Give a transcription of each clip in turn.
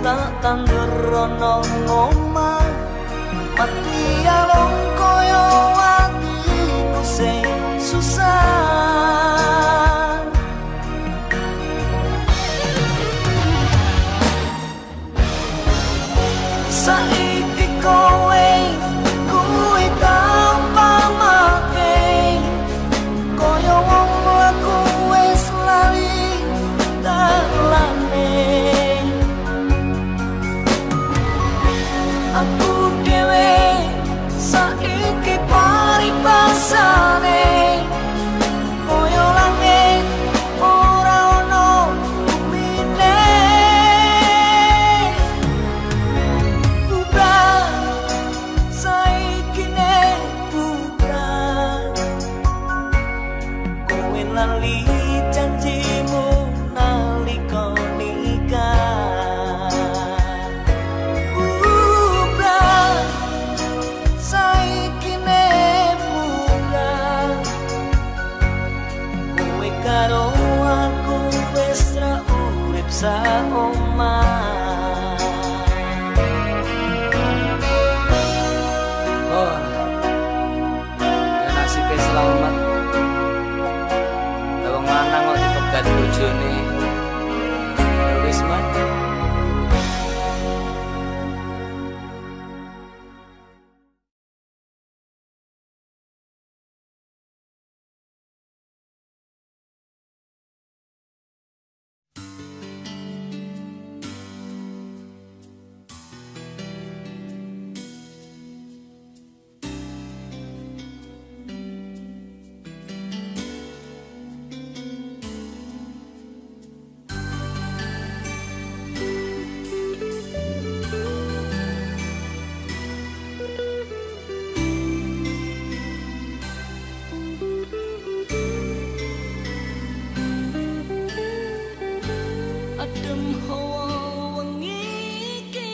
tak kangger ana ngomah mati alon at damhawawang iki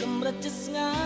Kamratyas nga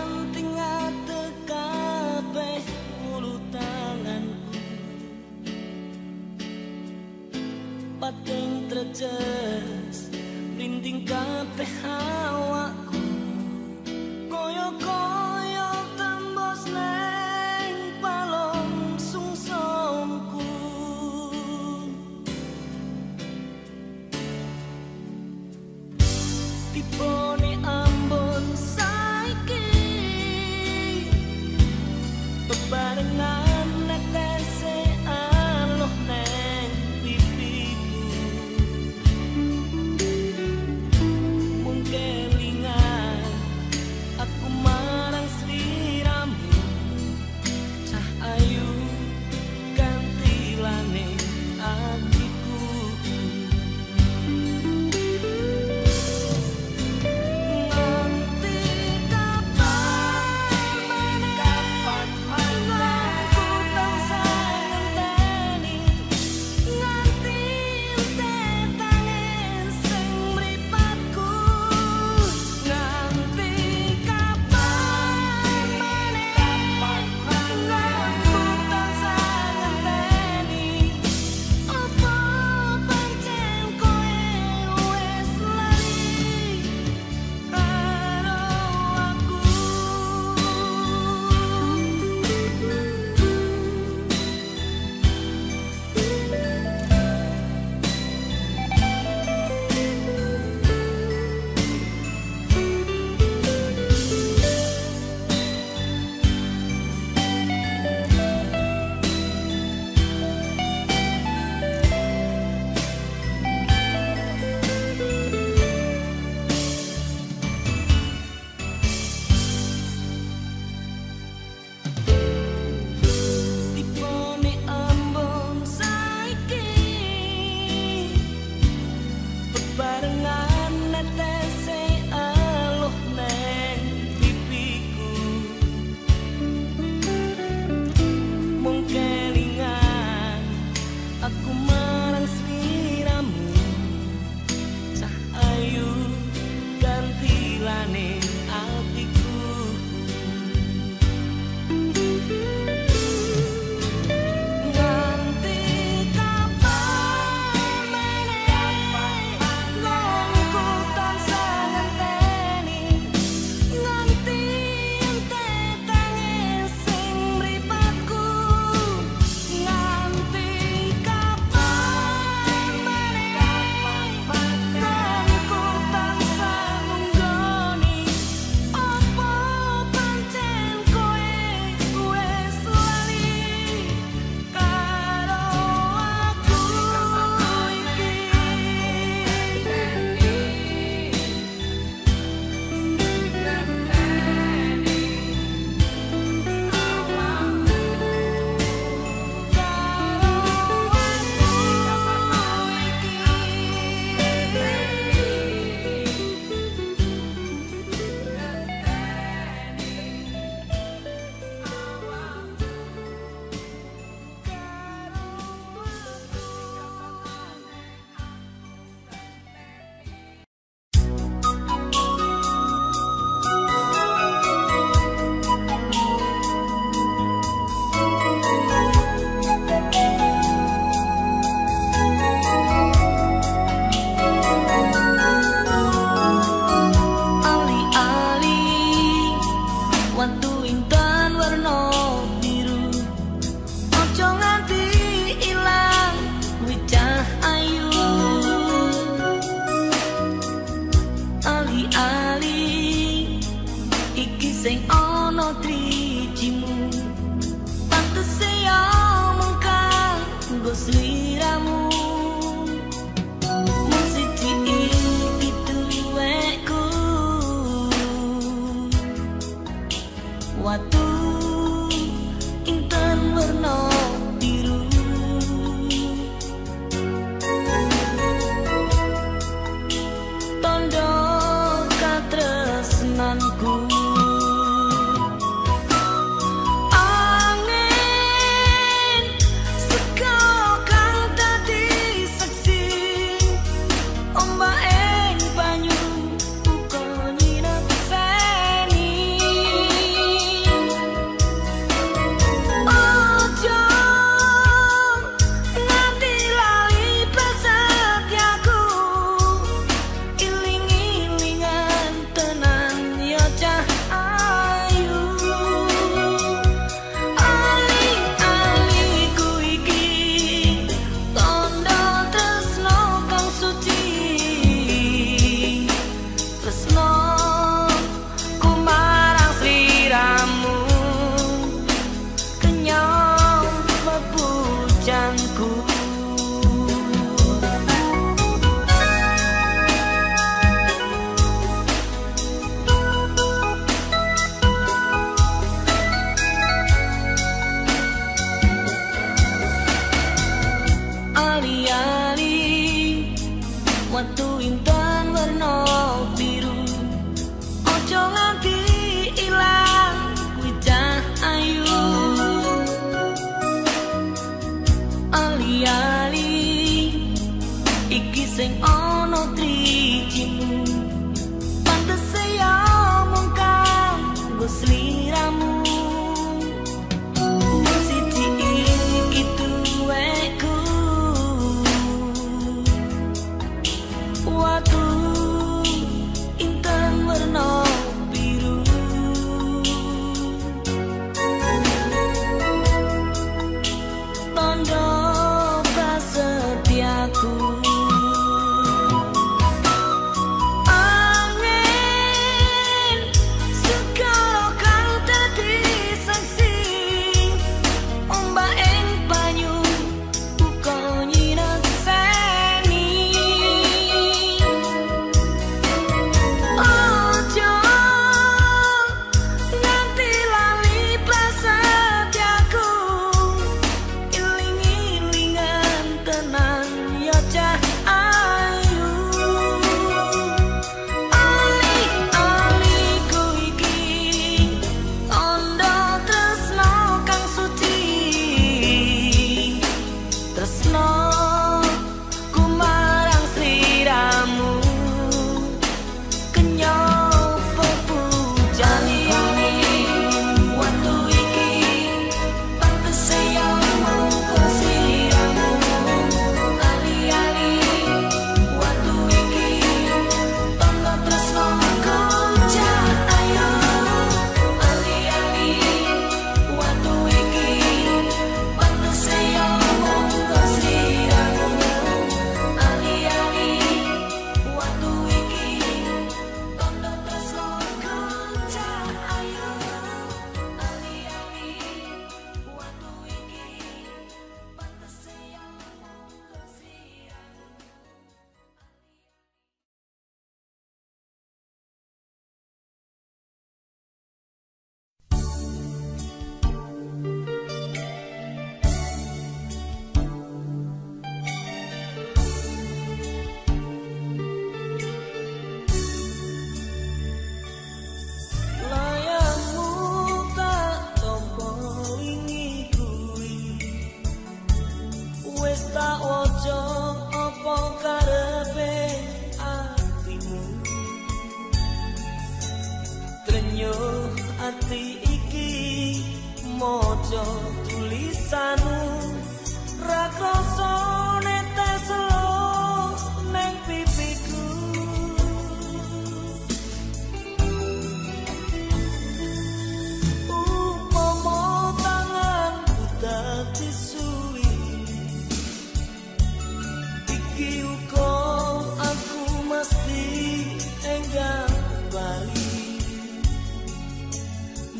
mentiramu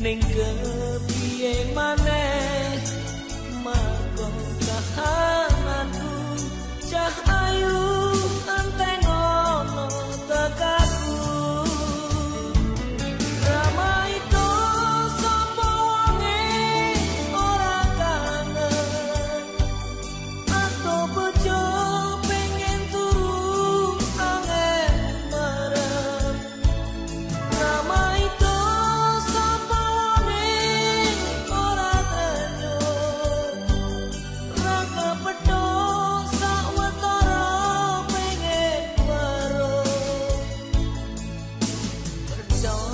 Ning ke piye man don't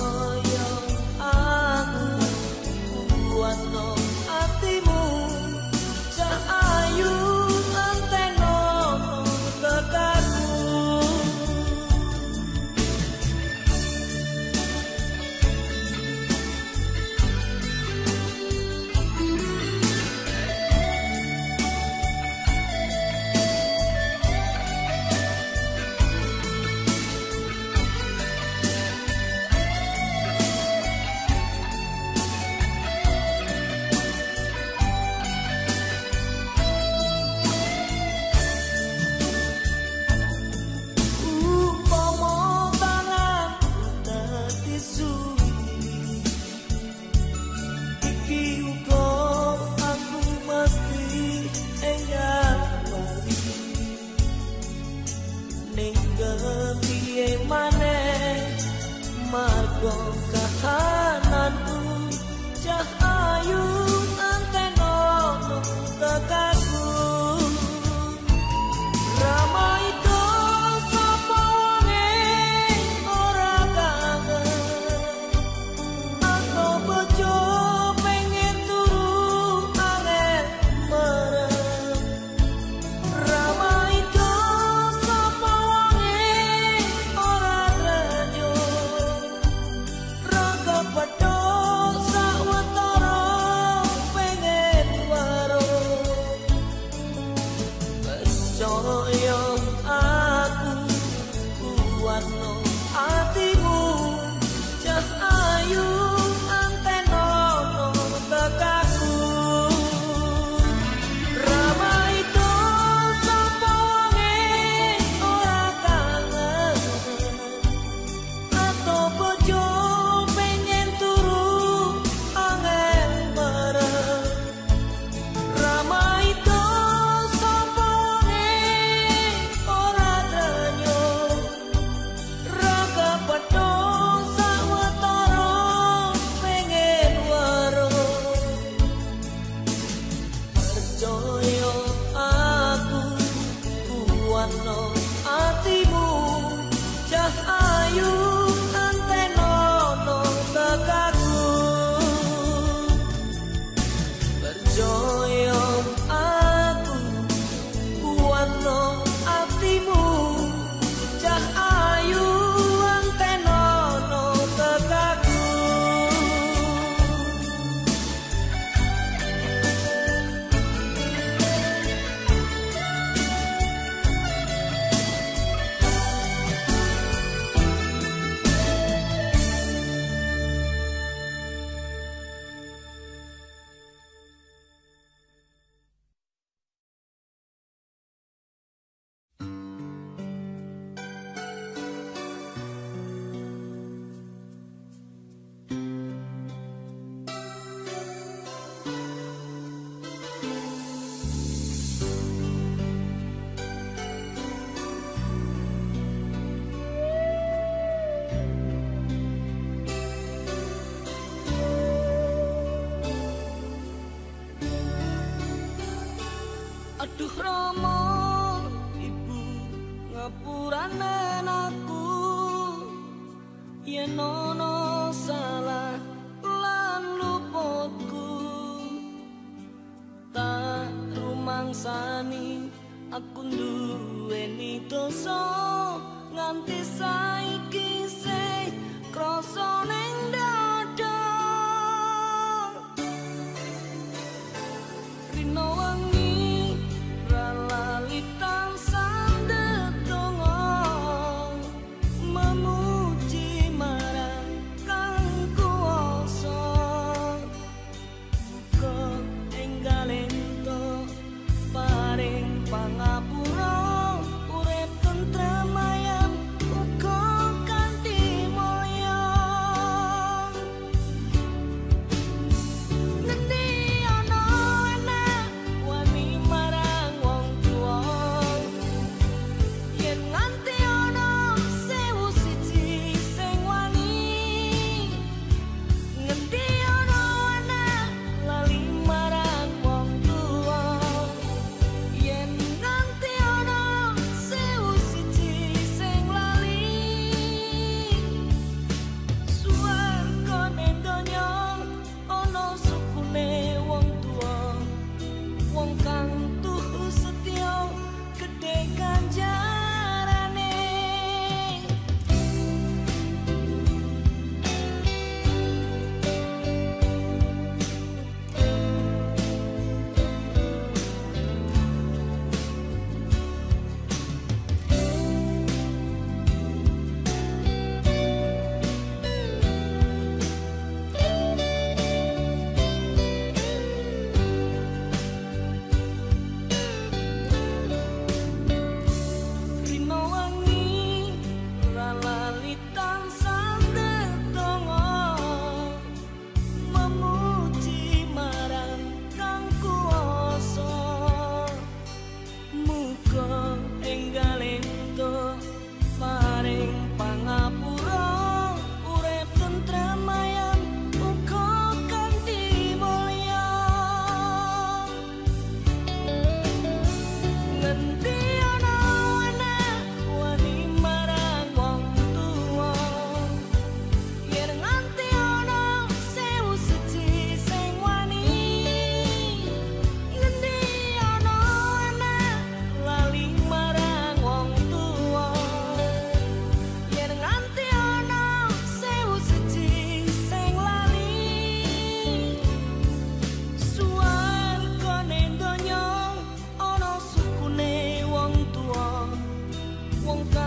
old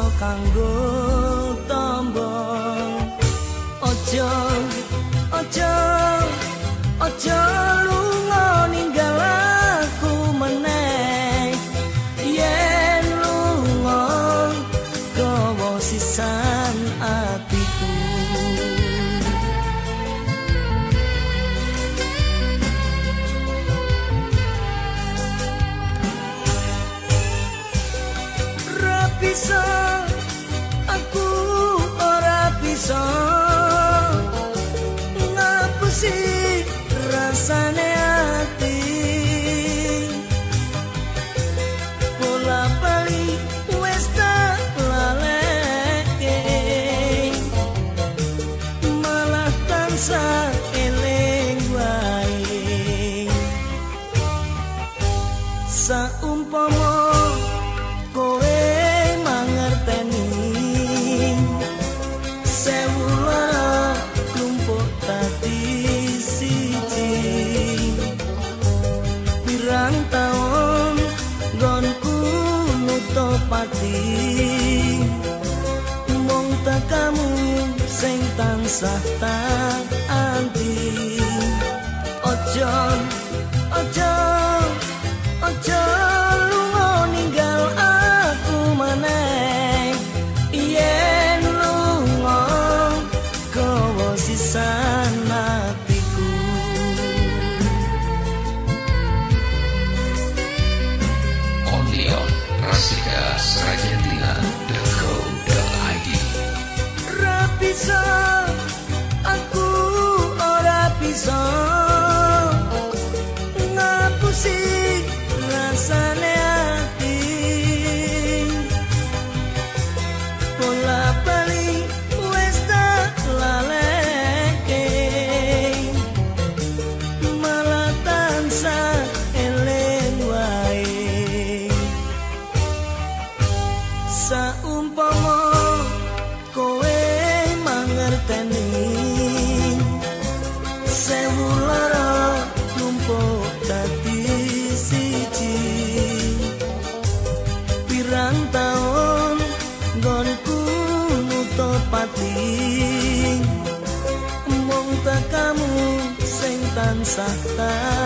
kanggo tombo ojo sartar santa